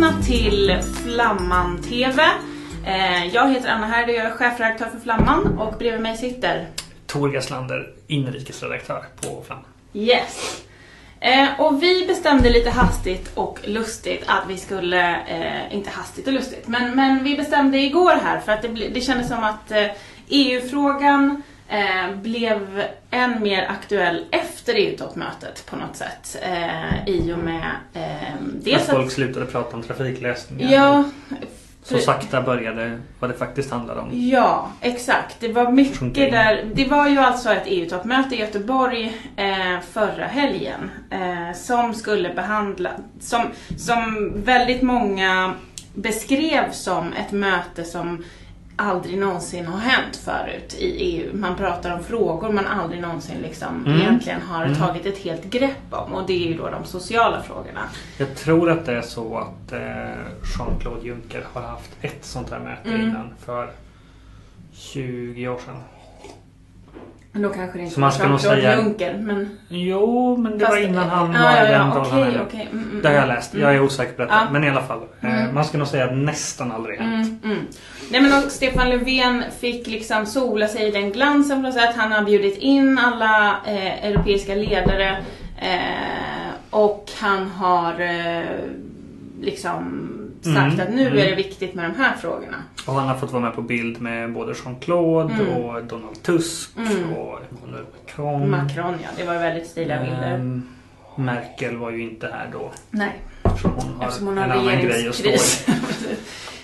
välkomna till Flamman TV. Eh, jag heter Anna Härd och jag är chefredaktör för Flamman och bredvid mig sitter Tor Gaslander, inrikesredaktör på Flamman. Yes. Eh, och vi bestämde lite hastigt och lustigt att vi skulle, eh, inte hastigt och lustigt, men, men vi bestämde igår här för att det, det kändes som att EU-frågan eh, blev än mer aktuell efter EU-toppmötet på något sätt. Eh, I och med eh, dels folk att... slutade prata om trafiklösningar. Ja, Så sakta började vad det faktiskt handlar om. Ja, exakt. Det var mycket där. Det var ju alltså ett EU-toppmöte i Göteborg eh, förra helgen eh, som skulle behandla, som, som väldigt många beskrev som ett möte som aldrig någonsin har hänt förut i EU. Man pratar om frågor man aldrig någonsin liksom Mm. egentligen har Mm. tagit ett helt grepp om och det är ju då de sociala frågorna. Jag tror att det är så att eh, Jean-Claude Juncker har haft ett sånt här möte Mm. innan för 20 år sedan. Men då kanske det inte Så man var ska nog säga- Juncker men... Jo, men det var Fast- innan han ja, var ja, ja, den rollen han okej, är. okej. Mm, mm, Det har jag mm. läst. Jag är osäker på detta. Ja. Men i alla fall. Eh, Mm. Man ska nog säga att nästan aldrig hänt. Mm, mm. Nej men och Stefan Löfven fick liksom sola sig i den glansen på något sätt. Han har bjudit in alla eh, europeiska ledare eh, och han har eh, liksom sagt Mm, att nu mm. är det viktigt med de här frågorna. Och han har fått vara med på bild med både Jean-Claude Mm. och Donald Tusk Mm. och Emmanuel Macron. Macron ja, det var väldigt stiliga bilder. Merkel var ju inte här då. Nej, Eftersom hon har eftersom hon en har annan grej att stå i.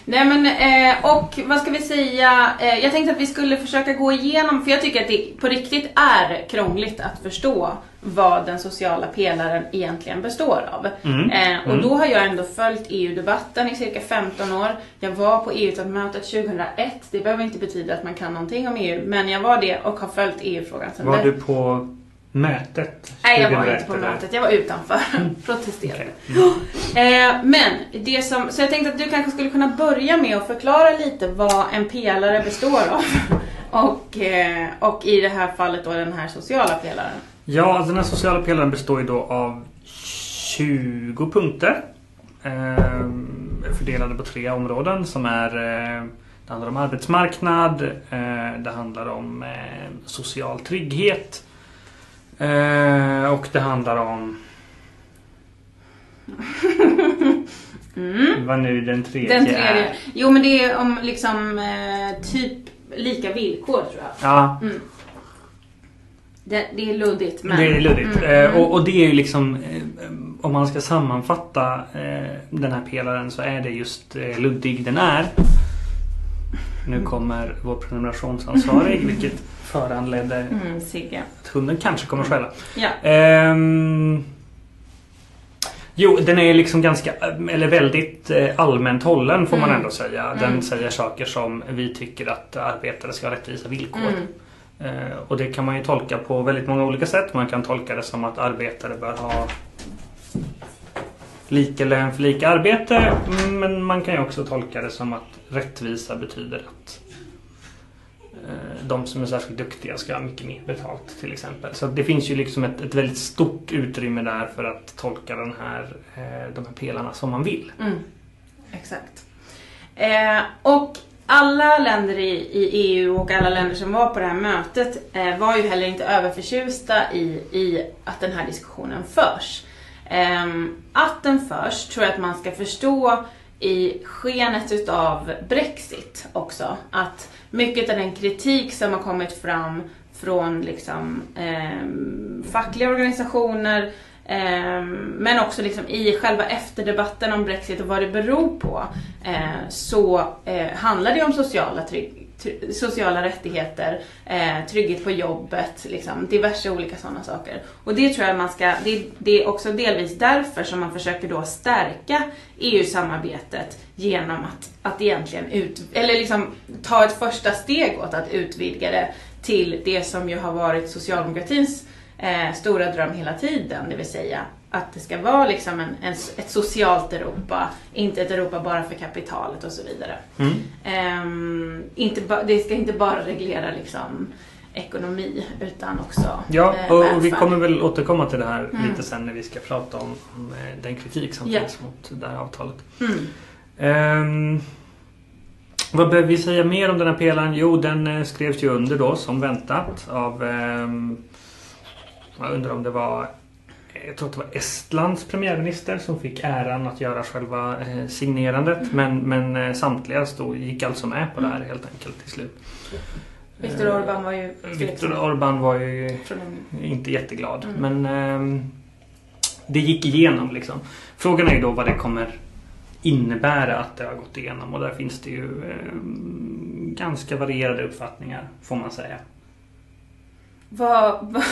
Nej men, eh, och vad ska vi säga? Eh, jag tänkte att vi skulle försöka gå igenom, för jag tycker att det på riktigt är krångligt att förstå vad den sociala pelaren egentligen består av. Mm. Eh, och Mm. då har jag ändå följt EU-debatten i cirka 15 år. Jag var på EU-toppmötet 2001. Det behöver inte betyda att man kan någonting om EU, men jag var det och har följt EU-frågan sedan Var dess. du på mötet? Nej, jag var 2001, inte på eller? mötet. Jag var utanför. Protesterade. Okej. Eh, men det som, så jag tänkte att du kanske skulle kunna börja med att förklara lite vad en pelare består av. Och, eh, och i det här fallet då den här sociala pelaren. Ja, den här sociala pelaren består ju då av 20 punkter. ehm, fördelade på tre områden som är eh, Det handlar om arbetsmarknad. eh, det handlar om eh, social trygghet. eh, och det handlar om Mm. Vad nu den tredje, Den tredje. är. Jo men det är om liksom eh, typ lika villkor tror jag. Ja, Mm. Det, det är luddigt men... Det är luddigt. Mm, Eh, mm. och, och det är ju liksom eh, Om man ska sammanfatta eh, den här pelaren så är det just eh, luddig den är. Nu kommer vår prenumerationsansvarig vilket föranledde Mm, Sigge. att hunden kanske kommer skälla. Ja. Ehm, jo, den är liksom ganska, eller väldigt eh, allmänt hållen får man Mm. ändå säga. Den Mm. säger saker som vi tycker att arbetare ska ha rättvisa villkor. Eh, och det kan man ju tolka på väldigt många olika sätt. Man kan tolka det som att arbetare bör ha lika lön för lika arbete. Men man kan ju också tolka det som att rättvisa betyder att eh, de som är särskilt duktiga ska ha mycket mer betalt till exempel. Så det finns ju liksom ett, ett väldigt stort utrymme där för att tolka den här, eh, de här pelarna som man vill. Mm, exakt. Eh, och alla länder i, i EU och alla länder som var på det här mötet eh, var ju heller inte överförtjusta i, i att den här diskussionen förs. Eh, att den förs tror jag att man ska förstå i skenet utav Brexit också. Att mycket av den kritik som har kommit fram från liksom, eh, fackliga organisationer Ehm, men också liksom i själva efterdebatten om Brexit och vad det beror på eh, så eh, handlar det om sociala, trygg, sociala rättigheter, eh, trygghet på jobbet, liksom, diverse olika sådana saker. Och det tror jag man ska, det, det är också delvis därför som man försöker då stärka EU-samarbetet genom att, att egentligen ut, eller liksom ta ett första steg åt att utvidga det till det som ju har varit socialdemokratins eh, stora dröm hela tiden, det vill säga att det ska vara liksom en, en, ett socialt Europa, inte ett Europa bara för kapitalet och så vidare. Mm. Ehm, inte ba, det ska inte bara reglera liksom, ekonomi utan också Ja, eh, och, och vi kommer väl återkomma till det här Mm. lite sen när vi ska prata om, om eh, den kritik som Ja. finns mot det här avtalet. Mm. Ehm, vad behöver vi säga mer om den här pelaren? Jo, den eh, skrevs ju under då som väntat av... ehm, jag undrar om det var... Jag tror att det var Estlands premiärminister som fick äran att göra själva eh, signerandet. Men, men eh, samtliga stod, gick alltså med på det här helt enkelt till slut. Viktor Eh, Orbán var ju Viktor Orbán var ju inte jätteglad. Mm. Men ehm, det gick igenom liksom. Frågan är ju då vad det kommer innebära att det har gått igenom. Och där finns det ju ehm, ganska varierade uppfattningar får man säga. Vad, vad,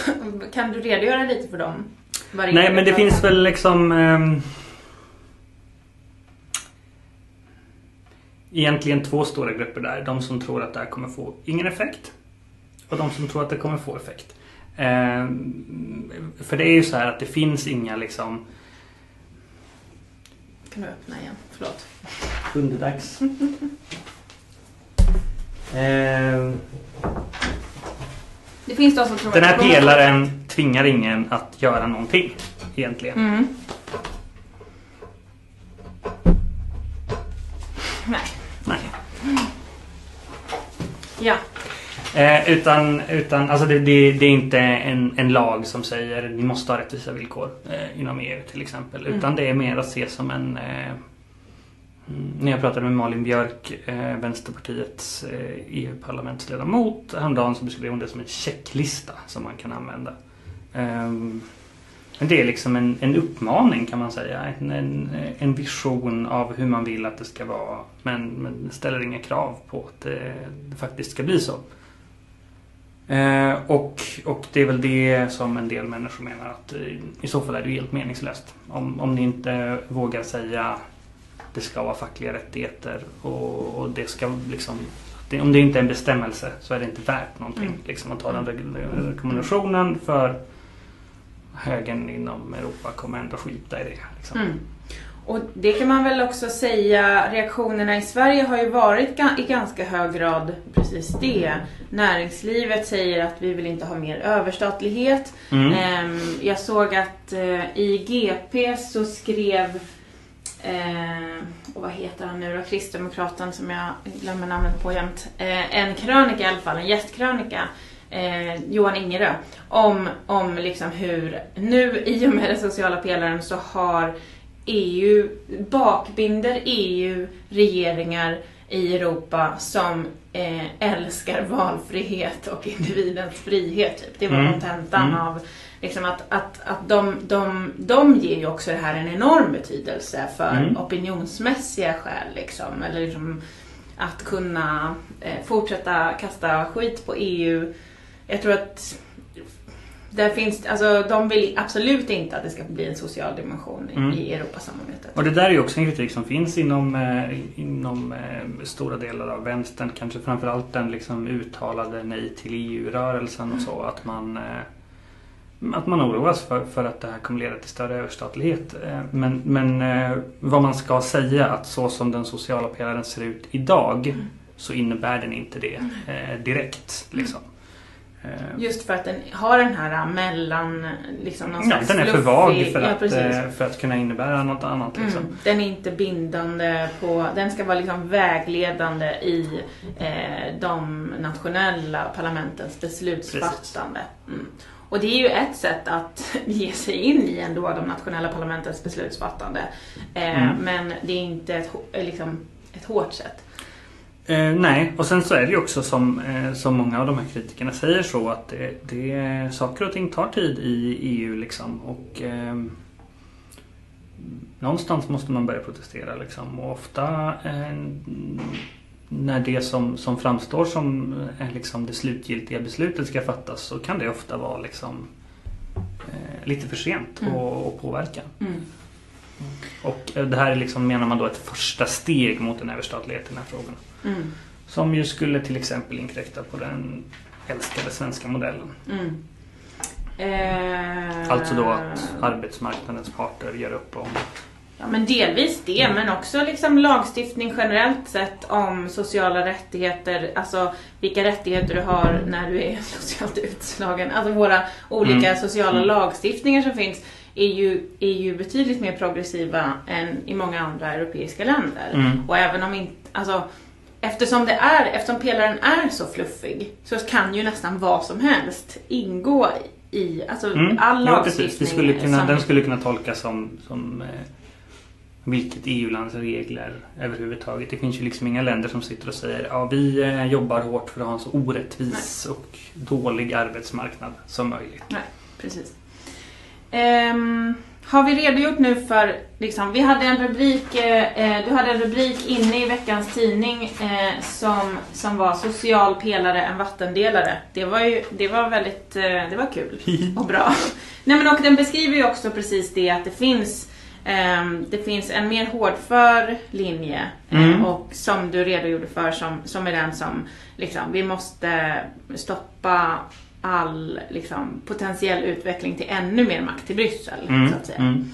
kan du redogöra lite för dem? Vad Nej men det är- finns väl liksom ehm, Egentligen två stora grupper där. De som tror att det här kommer få ingen effekt. Och de som tror att det kommer få effekt. Ehm, för det är ju så här att det finns inga liksom Kan du öppna igen? Förlåt. Underdags. Ehm, Det finns de som tror Den här pelaren tvingar ingen att göra någonting. Egentligen. Mm. Nej. Nej. Ja. Eh, utan utan alltså det, det, det är inte en, en lag som säger ni måste ha rättvisa villkor eh, inom EU till exempel. Mm. Utan det är mer att se som en eh, mm, Mm. när jag pratade med Malin Björk, eh, Vänsterpartiets eh, EU-parlamentsledamot häromdagen så beskrev hon det som en checklista som man kan använda. Ehm, det är liksom en, en uppmaning kan man säga. En, en, en vision av hur man vill att det ska vara. Men, men ställer inga krav på att det, det faktiskt ska bli så. Eh, och, och det är väl det som en del människor menar att eh, i så fall är det ju helt meningslöst. Om, om ni inte vågar säga det ska vara fackliga rättigheter och, och det ska liksom det, om det inte är en bestämmelse så är det inte värt någonting. Mm. Liksom att ta den reg- rekommendationen för högern inom Europa kommer ändå skita i det. Liksom. Mm. Och det kan man väl också säga, reaktionerna i Sverige har ju varit i ganska hög grad precis det. Näringslivet säger att vi vill inte ha mer överstatlighet. Mm. Ehm, Jag såg att eh, i GP så skrev, eh, vad heter han nu då, Kristdemokraten som jag glömmer namnet på jämt. Eh, en krönika i alla fall, en gästkrönika. Eh, Johan Ingerö. Om, om liksom hur nu i och med den sociala pelaren så har EU, bakbinder EU regeringar i Europa som eh, älskar valfrihet och individens frihet. Typ. Det var Mm. kontentan Mm. av liksom att, att, att de, de, de ger ju också det här en enorm betydelse för Mm. opinionsmässiga skäl. Liksom, eller liksom att kunna eh, fortsätta kasta skit på EU. Jag tror att där finns, alltså, de vill absolut inte att det ska bli en social dimension i, Mm. i Europasamarbetet. Och det där är ju också en kritik som finns inom, eh, inom eh, stora delar av vänstern. Kanske framförallt den liksom uttalade nej till EU-rörelsen och så. Att man, eh, att man oroas för, för att det här kommer leda till större överstatlighet. Eh, men men eh, vad man ska säga att så som den sociala pelaren ser ut idag Mm. så innebär den inte det eh, direkt. Liksom. Just för att den har den här mellan, liksom någon Ja, den är för vag för, ja, att, för att kunna innebära något annat. Liksom. Mm. Den är inte bindande på, den ska vara liksom vägledande i eh, de nationella parlamentens beslutsfattande. Mm. Och det är ju ett sätt att ge sig in i ändå de nationella parlamentens beslutsfattande. Eh, Mm. Men det är inte ett, eh, liksom, ett hårt sätt. Eh, nej, och sen så är det ju också som, eh, som många av de här kritikerna säger så att det, det, saker och ting tar tid i EU liksom. Och eh, någonstans måste man börja protestera liksom. Och ofta eh, när det som, som framstår som eh, liksom det slutgiltiga beslutet ska fattas så kan det ofta vara liksom eh, lite för sent Mm. och, och påverka. Mm. Och eh, det här är liksom, menar man då ett första steg mot en överstatlighet i den här frågan. Mm. Som ju skulle till exempel inkräkta på den älskade svenska modellen. Eh, Alltså då att arbetsmarknadens parter gör upp om Ja men delvis det men också liksom lagstiftning generellt sett om sociala rättigheter, alltså vilka rättigheter du har när du är socialt utslagen. Alltså våra olika Mm. sociala Mm. lagstiftningar som finns är ju, är ju betydligt mer progressiva än i många andra europeiska länder. Mm. Och även om inte, alltså eftersom det är, eftersom pelaren är så fluffig så kan ju nästan vad som helst ingå i, alltså Mm. all Ja, lagstiftning. precis. Det skulle kunna, som- den skulle kunna tolkas som, som eh, vilket EU-lands regler överhuvudtaget. Det finns ju liksom inga länder som sitter och säger ja vi eh, jobbar hårt för att ha en så orättvis och dålig arbetsmarknad som möjligt. Precis. Ehm, har vi redogjort nu för, liksom, vi hade en rubrik, eh, eh, du hade en rubrik inne i veckans tidning eh, som, som var social pelare, en vattendelare. Det var ju, det var väldigt, eh, det var kul och bra. Nej men och den beskriver ju också precis det att det finns det finns en mer hårdför linje eh, Mm. och som du redogjorde för som, som är den som liksom, vi måste stoppa all liksom, potentiell utveckling till ännu mer makt till Bryssel. Mm. Så att säga. Mm.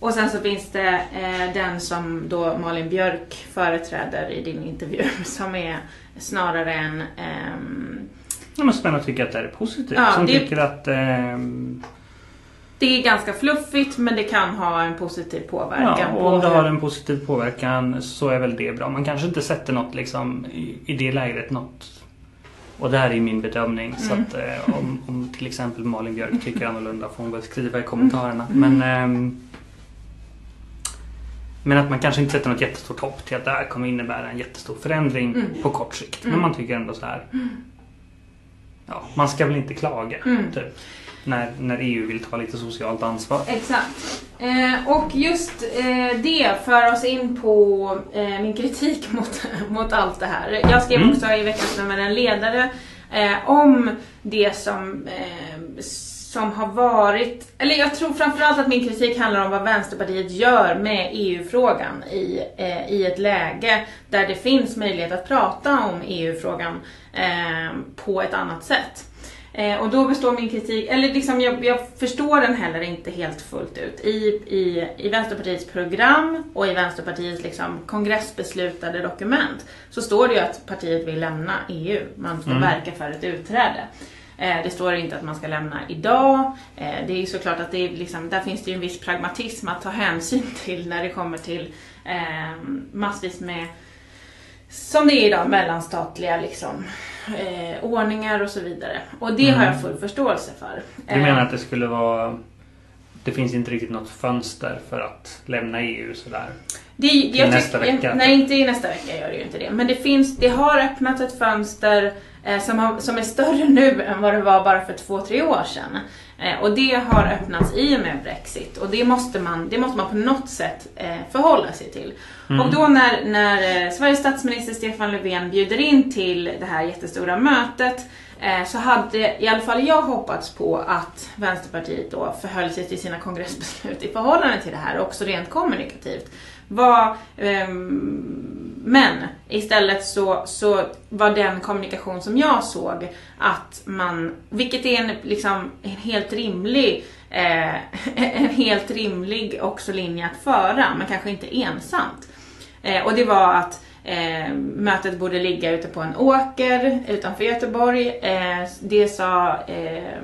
Och sen så finns det eh, den som då Malin Björk företräder i din intervju som är snarare en ehm, Ja, men som ändå tycker att det här är positivt. Ja, som det- tycker att ehm, det är ganska fluffigt men det kan ha en positiv påverkan Ja, och om det har en positiv påverkan så är väl det bra. Man kanske inte sätter något liksom i, i det läget något och det här är min bedömning. Så Mm. att eh, om, om till exempel Malin Björk tycker annorlunda får hon väl skriva i kommentarerna. Mm. Men, ehm, men att man kanske inte sätter något jättestort hopp till att det här kommer innebära en jättestor förändring Mm. på kort sikt. Mm. Men man tycker ändå så här. Ja, man ska väl inte klaga. Mm. Typ, när, när EU vill ta lite socialt ansvar. Exakt. Eh, och just eh, det för oss in på eh, min kritik mot, mot allt det här. Jag skrev Mm. också i veckans nummer en ledare eh, om det som, eh, som har varit, eller jag tror framförallt att min kritik handlar om vad Vänsterpartiet gör med EU-frågan i, eh, i ett läge där det finns möjlighet att prata om EU-frågan eh, på ett annat sätt. Eh, och då består min kritik, eller liksom jag, jag förstår den heller inte helt fullt ut. I, i, I Vänsterpartiets program och i Vänsterpartiets liksom kongressbeslutade dokument så står det ju att partiet vill lämna EU. Man ska Mm. verka för ett utträde. Eh, det står inte att man ska lämna idag. Eh, det är ju såklart att det är liksom, där finns det ju en viss pragmatism att ta hänsyn till när det kommer till eh, massvis med som det är idag, mellanstatliga liksom, eh, ordningar och så vidare. Och det har Mm. jag full förståelse för. Du Eh, menar att det skulle vara... Det finns inte riktigt något fönster för att lämna EU sådär? det, jag nästa tycker- vecka? Nej, inte i nästa vecka gör det ju inte det. Men det, finns, det har öppnat ett fönster eh, som, har, som är större nu än vad det var bara för två, tre år sedan. Eh, och det har öppnats i och med Brexit. Och det måste man, det måste man på något sätt eh, förhålla sig till. Mm. Och då när, när eh, Sveriges statsminister Stefan Löfven bjuder in till det här jättestora mötet så hade i alla fall jag hoppats på att Vänsterpartiet då förhöll sig till sina kongressbeslut i förhållande till det här, också rent kommunikativt. Var, ehm, men istället så, så var den kommunikation som jag såg att man, vilket är en, liksom, en helt rimlig eh, en helt rimlig också linje att föra, men kanske inte ensamt. Eh, och det var att eh, mötet borde ligga ute på en åker utanför Göteborg. Eh, det sa eh,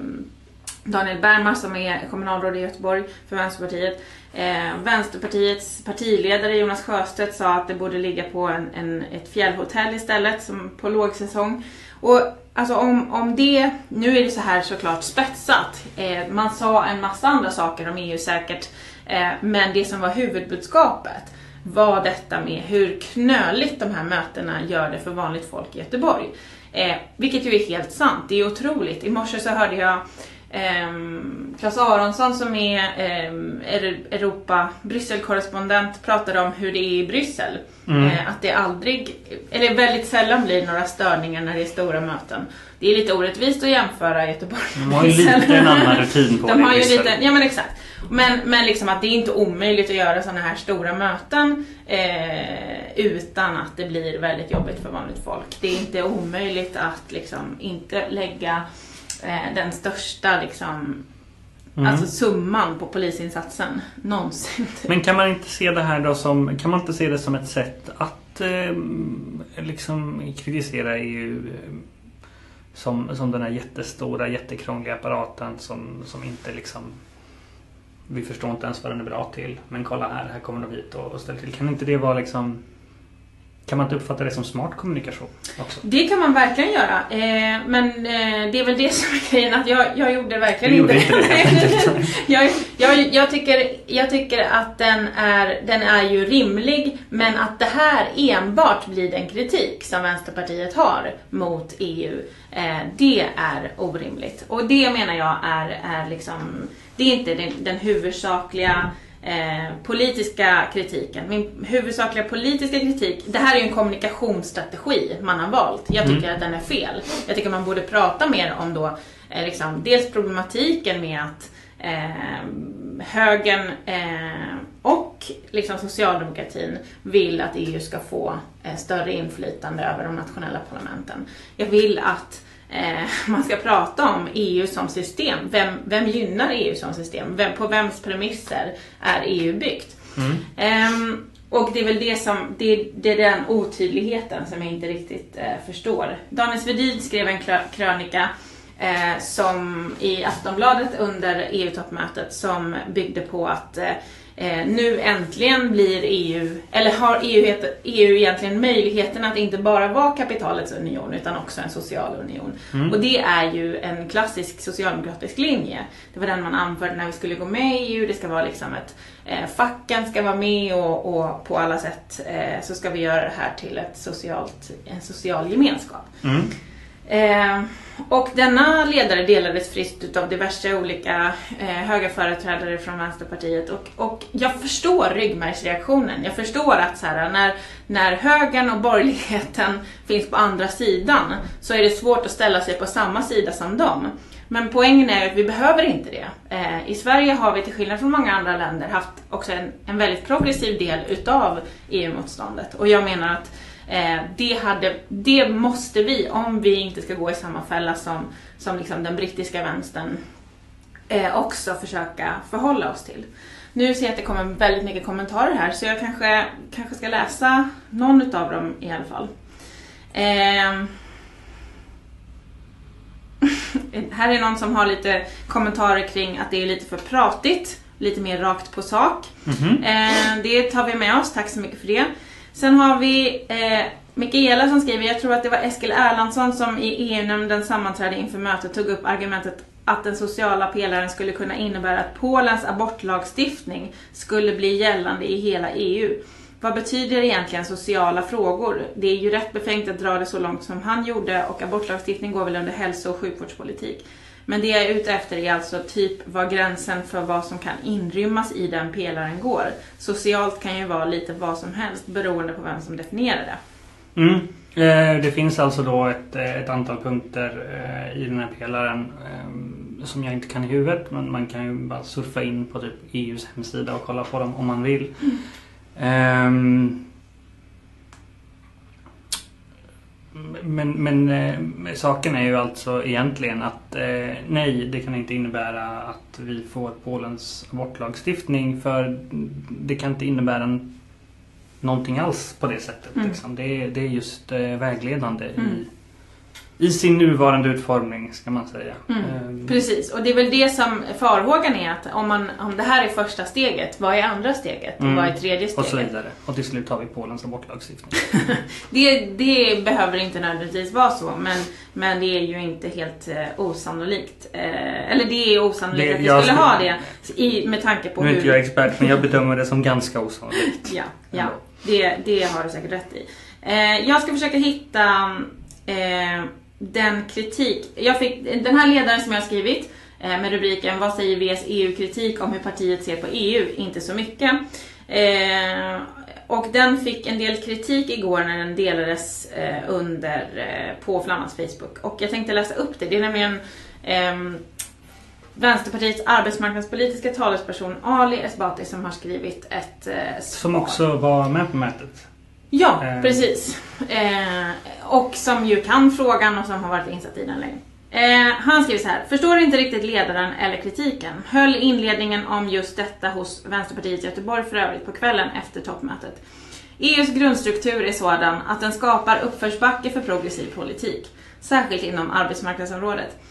Daniel Bergman som är kommunalråd i Göteborg för Vänsterpartiet. Eh, Vänsterpartiets partiledare Jonas Sjöstedt sa att det borde ligga på en, en, ett fjällhotell istället som på lågsäsong. Och alltså om, om det, nu är det så här såklart spetsat. Eh, man sa en massa andra saker om EU säkert. Eh, men det som var huvudbudskapet var detta med hur knöligt de här mötena gör det för vanligt folk i Göteborg. Eh, vilket ju är helt sant, det är otroligt. I morse så hörde jag Claes Aronsson som är ehm, Eur- Europa Brysselkorrespondent pratade om hur det är i Bryssel. Mm. Eh, att det aldrig, eller väldigt sällan blir några störningar när det är stora möten. Det är lite orättvist att jämföra Göteborg De har ju lite en annan rutin på De det. har ju lite, ja men exakt. Men, men liksom att det är inte omöjligt att göra sådana här stora möten eh, utan att det blir väldigt jobbigt för vanligt folk. Det är inte omöjligt att liksom inte lägga eh, den största liksom Mm. Alltså summan på polisinsatsen någonsin. Men kan man inte se det här då som, kan man inte se det som ett sätt att eh, liksom kritisera EU eh, som, som den här jättestora, jättekrångliga apparaten som, som inte liksom vi förstår inte ens vad den är bra till. Men kolla här, här kommer de hit och, och ställer till. Kan inte det vara liksom kan man inte uppfatta det som smart kommunikation också? Det kan man verkligen göra. Eh, men eh, det är väl det som är grejen, att jag, jag gjorde verkligen inte, inte det. jag, jag, jag, tycker, jag tycker att den är, den är ju rimlig, men att det här enbart blir den kritik som Vänsterpartiet har mot EU, eh, det är orimligt. Och det menar jag är, är liksom, det är inte den, den huvudsakliga Eh, politiska kritiken. Min huvudsakliga politiska kritik, det här är ju en kommunikationsstrategi man har valt. Jag tycker mm. att den är fel. Jag tycker man borde prata mer om då eh, liksom, dels problematiken med att eh, högern eh, och liksom socialdemokratin vill att EU ska få eh, större inflytande över de nationella parlamenten. Jag vill att eh, man ska prata om EU som system. Vem, vem gynnar EU som system? Vem, på vems premisser är EU byggt? Mm. Eh, och det är väl det som, det, det, är den otydligheten som jag inte riktigt eh, förstår. Daniel Svedin skrev en krönika eh, som i Aftonbladet under EU-toppmötet som byggde på att eh, nu äntligen blir EU, eller har EU, EU egentligen möjligheten att inte bara vara kapitalets union utan också en social union. Mm. Och det är ju en klassisk socialdemokratisk linje. Det var den man anförde när vi skulle gå med i EU. Det ska vara liksom ett, eh, facken ska vara med och, och på alla sätt eh, så ska vi göra det här till ett socialt, en social gemenskap. Mm. Eh, och denna ledare delades friskt av diverse olika eh, höga företrädare från Vänsterpartiet. Och, och jag förstår ryggmärgsreaktionen. Jag förstår att så här, när, när högern och borgerligheten finns på andra sidan så är det svårt att ställa sig på samma sida som dem. Men poängen är att vi behöver inte det. Eh, I Sverige har vi till skillnad från många andra länder haft också en, en väldigt progressiv del utav EU-motståndet. Och jag menar att Eh, det, hade, det måste vi, om vi inte ska gå i samma fälla som, som liksom den brittiska vänstern, eh, också försöka förhålla oss till. Nu ser jag att det kommer väldigt mycket kommentarer här så jag kanske, kanske ska läsa någon utav dem i alla fall. Eh, här är någon som har lite kommentarer kring att det är lite för pratigt, lite mer rakt på sak. Mm -hmm. eh, det tar vi med oss, tack så mycket för det. Sen har vi eh, Mikaela som skriver, jag tror att det var Eskil Erlandsson som i EU-nämnden sammanträde inför mötet tog upp argumentet att den sociala pelaren skulle kunna innebära att Polens abortlagstiftning skulle bli gällande i hela EU. Vad betyder egentligen sociala frågor? Det är ju rätt befängt att dra det så långt som han gjorde och abortlagstiftning går väl under hälso och sjukvårdspolitik. Men det jag är ute efter är alltså typ var gränsen för vad som kan inrymmas i den pelaren går. Socialt kan ju vara lite vad som helst beroende på vem som definierar det. Mm. Eh, det finns alltså då ett, eh, ett antal punkter eh, i den här pelaren som jag inte kan i huvudet. Men man kan ju bara surfa in på typ EUs hemsida och kolla på dem om man vill. Mm. Ehm, Men, men eh, saken är ju alltså egentligen att eh, nej, det kan inte innebära att vi får Polens abortlagstiftning för det kan inte innebära en, någonting alls på det sättet. Mm. Liksom. Det, det, är just eh, vägledande mm. i i sin nuvarande utformning ska man säga. Mm, ehm. Precis, och det är väl det som farhågan är att om, man, om det här är första steget, vad är andra steget? Mm. Vad är tredje steget? Och så vidare. Och till slut har vi Polens abortlagstiftning. det, det behöver inte nödvändigtvis vara så, men, men det är ju inte helt eh, osannolikt. Eh, eller det är osannolikt det, att vi skulle, skulle ha det i, med tanke på hur... Nu är inte jag expert, men jag bedömer det som ganska osannolikt. ja, ja det, det har du säkert rätt i. Eh, jag ska försöka hitta eh, den kritik, jag fick, den här ledaren som jag har skrivit eh, med rubriken Vad säger VS EU-kritik om hur partiet ser på EU? Inte så mycket. Eh, och den fick en del kritik igår när den delades eh, under, eh, på Flammans Facebook. Och jag tänkte läsa upp det. Det är nämligen eh, Vänsterpartiets arbetsmarknadspolitiska talesperson Ali Esbati som har skrivit ett eh, svar. Som också var med på mötet. Ja, eh. precis. Eh, och som ju kan frågan och som har varit insatt i den länge. Eh, han skriver så här. Förstår inte riktigt ledaren eller kritiken. Höll inledningen om just detta hos Vänsterpartiet Göteborg för övrigt på kvällen efter toppmötet. EUs grundstruktur är sådan att den skapar uppförsbacke för progressiv politik. Särskilt inom arbetsmarknadsområdet.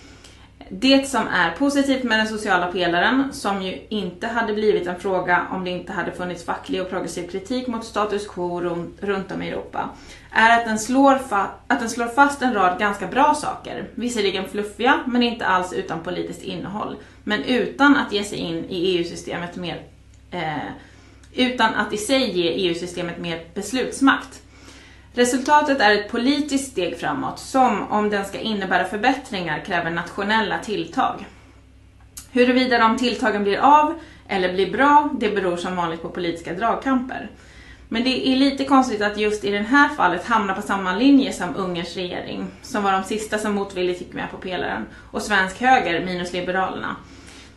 Det som är positivt med den sociala pelaren, som ju inte hade blivit en fråga om det inte hade funnits facklig och progressiv kritik mot status quo runt om i Europa, är att den, slår att den slår fast en rad ganska bra saker. Visserligen fluffiga, men inte alls utan politiskt innehåll. Men utan att ge sig in i EU-systemet mer eh, utan att i sig ge EU-systemet mer beslutsmakt. Resultatet är ett politiskt steg framåt som, om den ska innebära förbättringar, kräver nationella tilltag. Huruvida de tilltagen blir av eller blir bra, det beror som vanligt på politiska dragkamper. Men det är lite konstigt att just i det här fallet hamna på samma linje som Ungerns regering, som var de sista som motvilligt gick med på pelaren, och svensk höger minus Liberalerna.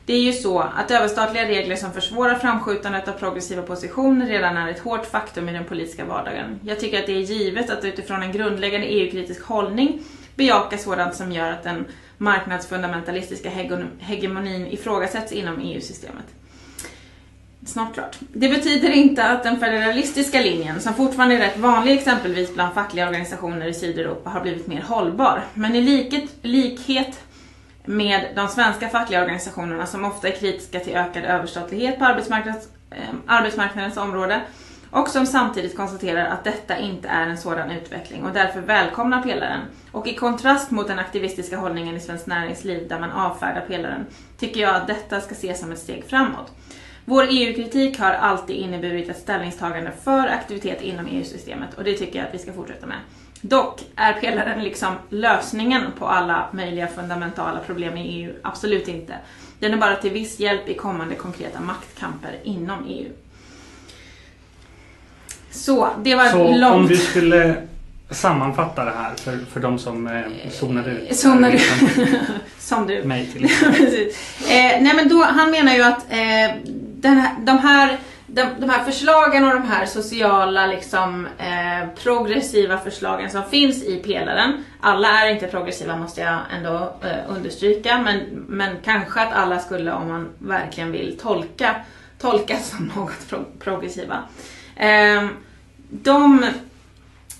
Det är ju så att överstatliga regler som försvårar framskjutandet av progressiva positioner redan är ett hårt faktum i den politiska vardagen. Jag tycker att det är givet att utifrån en grundläggande EU-kritisk hållning bejaka sådant som gör att den marknadsfundamentalistiska hegemonin ifrågasätts inom EU-systemet. Snart klart. Det betyder inte att den federalistiska linjen, som fortfarande är rätt vanlig exempelvis bland fackliga organisationer i Sydeuropa, har blivit mer hållbar. Men i likhet, likhet med de svenska fackliga organisationerna som ofta är kritiska till ökad överstatlighet på arbetsmarknads, eh, arbetsmarknadens område och som samtidigt konstaterar att detta inte är en sådan utveckling och därför välkomnar pelaren. Och i kontrast mot den aktivistiska hållningen i Svenskt Näringsliv där man avfärdar pelaren tycker jag att detta ska ses som ett steg framåt. Vår EU-kritik har alltid inneburit ett ställningstagande för aktivitet inom EU-systemet och det tycker jag att vi ska fortsätta med. Dock är pelaren liksom lösningen på alla möjliga fundamentala problem i EU. Absolut inte. Den är bara till viss hjälp i kommande konkreta maktkamper inom EU. Så, det var Så långt. om du skulle sammanfatta det här för, för de som eh, zonade ut. Zonade ut. som du. Mig till eh, Nej men då, han menar ju att eh, den här, de här de, de här förslagen och de här sociala, liksom, eh, progressiva förslagen som finns i pelaren. Alla är inte progressiva måste jag ändå eh, understryka, men, men kanske att alla skulle, om man verkligen vill tolka, tolka som något pro progressiva. Eh, de,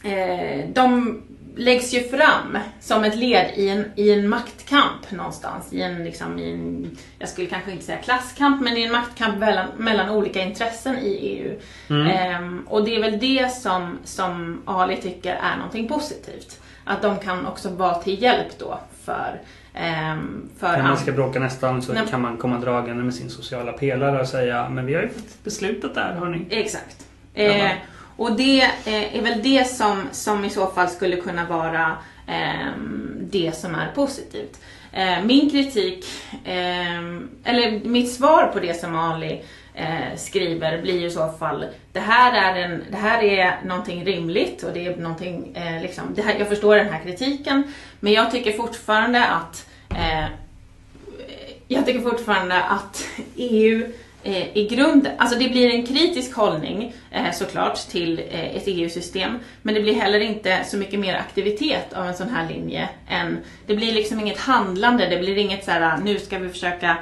eh, de läggs ju fram som ett led i en, i en maktkamp någonstans. I en, liksom, i en, jag skulle kanske inte säga klasskamp, men i en maktkamp mellan, mellan olika intressen i EU. Mm. Ehm, och det är väl det som, som Ali tycker är någonting positivt. Att de kan också vara till hjälp då för Um, När man ska bråka nästan så Nej. kan man komma dragande med sin sociala pelare och säga men vi har ju beslutat där hörni. Exakt. Eh, och det eh, är väl det som, som i så fall skulle kunna vara eh, det som är positivt. Eh, min kritik, eh, eller mitt svar på det som Ali eh, skriver blir i så fall det här, är en, det här är någonting rimligt och det är någonting, eh, liksom, det här, jag förstår den här kritiken men jag tycker fortfarande att eh, jag tycker fortfarande att EU Eh, i grunden, alltså det blir en kritisk hållning eh, såklart till eh, ett EU-system, men det blir heller inte så mycket mer aktivitet av en sån här linje än, det blir liksom inget handlande, det blir inget så här, nu ska vi försöka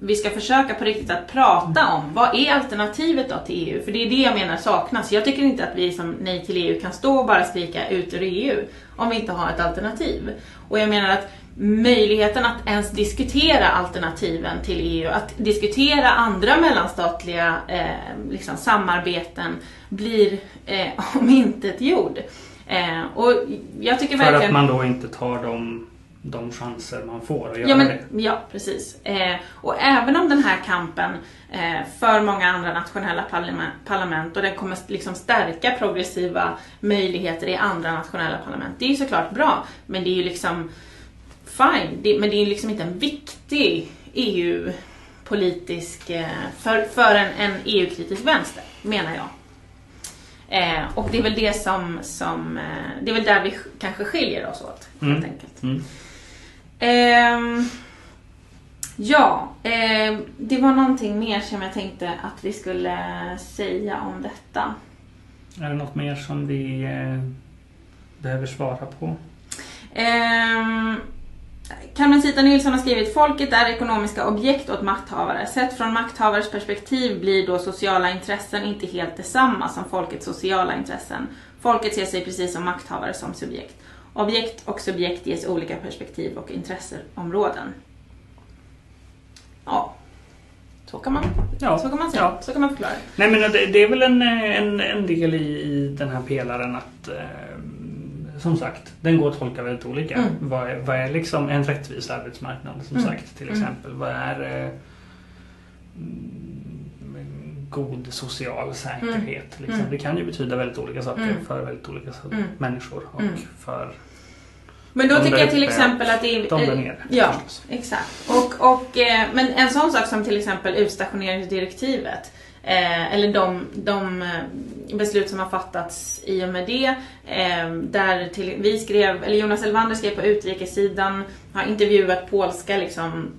vi ska försöka på riktigt att prata om vad är alternativet då till EU? För det är det jag menar saknas. Jag tycker inte att vi som Nej till EU kan stå och bara skrika ut ur EU om vi inte har ett alternativ. Och jag menar att möjligheten att ens diskutera alternativen till EU, att diskutera andra mellanstatliga eh, liksom, samarbeten blir eh, omintetgjord. Eh, och jag tycker För verkligen... att man då inte tar de, de chanser man får att göra ja, men, det. Ja, precis. Eh, och även om den här kampen eh, för många andra nationella parlament och den kommer liksom stärka progressiva möjligheter i andra nationella parlament. Det är ju såklart bra, men det är ju liksom fine, det, men det är liksom inte en viktig EU-politisk, eh, för, för en, en EU-kritisk vänster, menar jag. Eh, och det är väl det som, som eh, det är väl där vi kanske skiljer oss åt, mm. helt enkelt. Mm. Eh, ja, eh, det var någonting mer som jag tänkte att vi skulle säga om detta. Är det något mer som vi eh, behöver svara på? Carmencita Nilsson har skrivit Folket är ekonomiska objekt åt makthavare. Sett från makthavares perspektiv blir då sociala intressen inte helt detsamma som folkets sociala intressen. Folket ser sig precis som makthavare som subjekt. Objekt och subjekt ges olika perspektiv och intresseområden. Ja, så kan man, Ja. så kan man säga. Ja. Så kan man förklara. Nej men det, det är väl en, en, en del i, i den här pelaren att eh, som sagt, den går att tolka väldigt olika. Mm. Vad, är, vad är liksom en rättvis arbetsmarknad som Mm. sagt till Mm. exempel? Vad är eh, mm, god social säkerhet? Liksom. Mm. Det kan ju betyda väldigt olika saker för väldigt olika människor och för Men då De tycker jag till uppe, exempel att det är... de där eh, nere. Ja, förstås. exakt. Och, och, eh, men en sån sak som till exempel utstationeringsdirektivet. Eh, eller de, de eh, beslut som har fattats i och med det. Eh, där till, vi skrev, eller Jonas Elvander skrev på utrikessidan, har intervjuat polska liksom,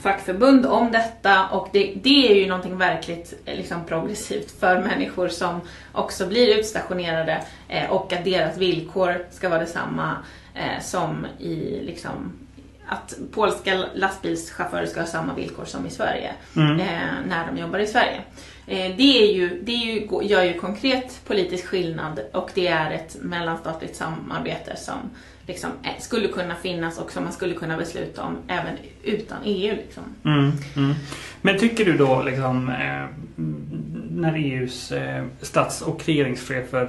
fackförbund om detta och det, det är ju någonting verkligt eh, liksom, progressivt för människor som också blir utstationerade eh, och att deras villkor ska vara detsamma eh, som i liksom, att polska lastbilschaufförer ska ha samma villkor som i Sverige Mm. eh, när de jobbar i Sverige. Eh, det är ju, det är ju, gör ju konkret politisk skillnad och det är ett mellanstatligt samarbete som liksom, eh, skulle kunna finnas och som man skulle kunna besluta om även utan EU. Liksom. Mm, mm. Men tycker du då liksom eh, när EUs stats och regeringschefer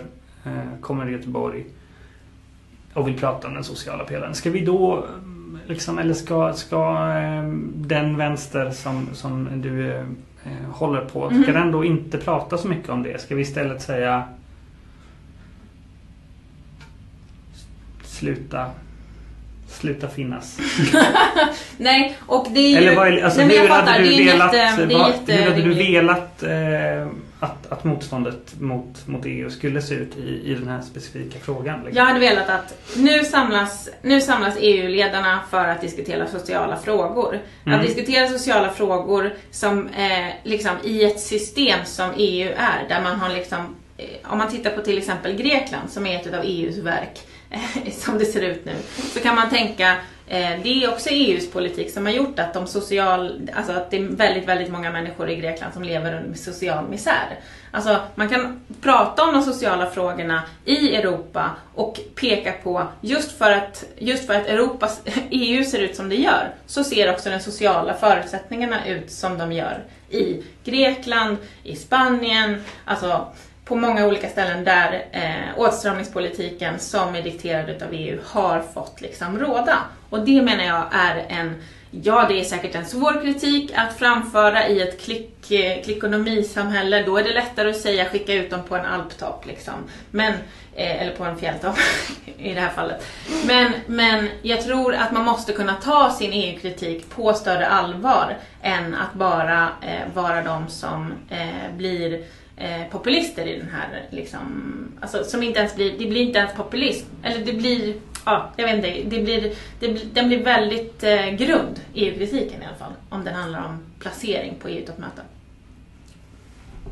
kommer till Göteborg och vill prata om den sociala pelaren. Ska vi då liksom, eller ska, ska den vänster som, som du håller på, ska Mhm. den då inte prata så mycket om det? Ska vi istället säga sluta Sluta finnas. Nej, och det är ju... Eller vad är, alltså, nej, hur hade du velat, jätte, det är vad, hur hade du velat eh, att, att motståndet mot, mot EU skulle se ut i, i den här specifika frågan? Liksom? Jag hade velat att nu samlas, nu samlas EU-ledarna för att diskutera sociala frågor. Mm. Att diskutera sociala frågor som eh, liksom i ett system som EU är, där man har liksom eh, om man tittar på till exempel Grekland som är ett av EUs verk, som det ser ut nu, så kan man tänka Eh, det är också EUs politik som har gjort att, de social, alltså att det är väldigt, väldigt många människor i Grekland som lever under social misär. Alltså man kan prata om de sociala frågorna i Europa och peka på just för att, just för att Europas, EU ser ut som det gör så ser också de sociala förutsättningarna ut som de gör i Grekland, i Spanien, alltså på många olika ställen där eh, åtstramningspolitiken som är dikterad av EU har fått liksom råda. Och det menar jag är en, ja det är säkert en svår kritik att framföra i ett klick, eh, klickonomisamhälle. Då är det lättare att säga skicka ut dem på en alptopp liksom. Men, eh, eller på en fjälltopp i det här fallet. Men, men jag tror att man måste kunna ta sin EU-kritik på större allvar än att bara eh, vara de som eh, blir eh, populister i den här liksom, alltså som inte ens blir, det blir inte ens populism. Eller det blir, ja, jag vet inte, det blir, det blir, den blir väldigt eh, grund, EU-kritiken i alla fall, om den handlar om placering på EU-toppmöten.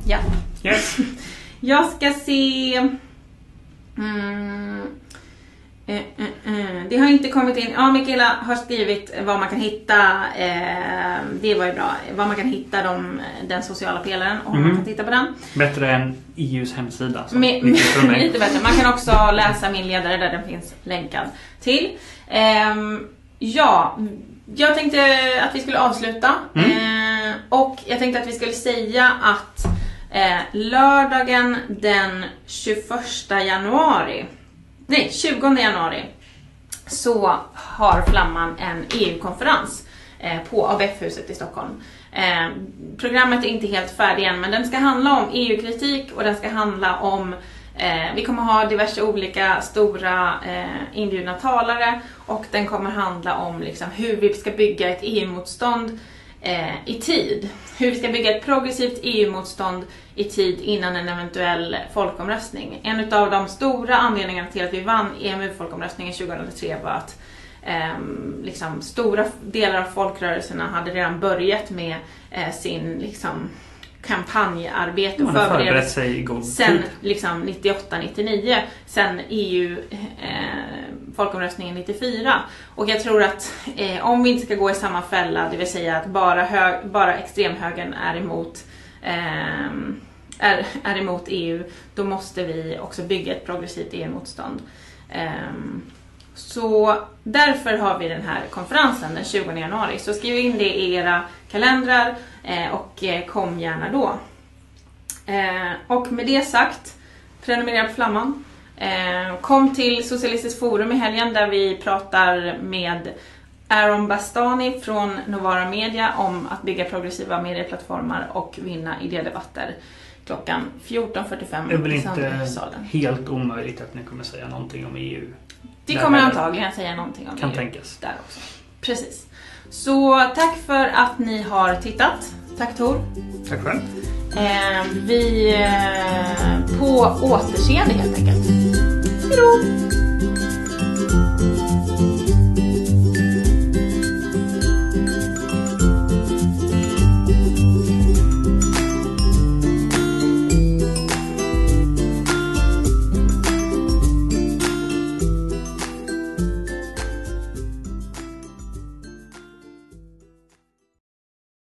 Ja. Yes. Jag ska se... Mm. Eh, eh, eh. Det har inte kommit in. Ja, Mikaela har skrivit vad man kan hitta. Det var ju bra. Vad man kan hitta de, den sociala pelaren och Mhm. man kan titta på den. Bättre än EUs hemsida. mig. lite bättre. Man kan också läsa min ledare där den finns länkad till. Ehm, ja, jag tänkte att vi skulle avsluta. Mm. Och jag tänkte att vi skulle säga att lördagen den 21 januari, nej 20 januari, så har Flamman en EU-konferens eh, på ABF-huset i Stockholm. Eh, programmet är inte helt färdigt än men den ska handla om EU-kritik och den ska handla om eh, vi kommer ha diverse olika stora eh, inbjudna talare och den kommer handla om liksom, hur vi ska bygga ett EU-motstånd eh, i tid. Hur vi ska bygga ett progressivt EU-motstånd i tid innan en eventuell folkomröstning. En av de stora anledningarna till att vi vann EMU-folkomröstningen 2003 var att eh, liksom, stora delar av folkrörelserna hade redan börjat med eh, sin liksom, kampanjarbete och Man förberett sig i god sen tid. liksom 98-99, sen EU eh, folkomröstningen 94. Och jag tror att eh, om vi inte ska gå i samma fälla, det vill säga att bara, hög, bara extremhögern är emot ehm, är, är emot EU, då måste vi också bygga ett progressivt EU-motstånd. Ehm, så därför har vi den här konferensen den 20 januari. Så skriv in det i era kalendrar eh, och eh, kom gärna då. Eh, och med det sagt, prenumerera på Flamman. Kom till Socialistiskt forum i helgen där vi pratar med Aaron Bastani från Novara Media om att bygga progressiva medieplattformar och vinna idédebatter klockan 14.45 Det är väl inte helt omöjligt att ni kommer säga någonting om EU. Där kommer det. antagligen säga någonting om Kan EU tänkas. där också. Precis. Så tack för att ni har tittat. Tack Tor. Tack själv. Eh, vi... Eh, på återseende helt enkelt. Hejdå!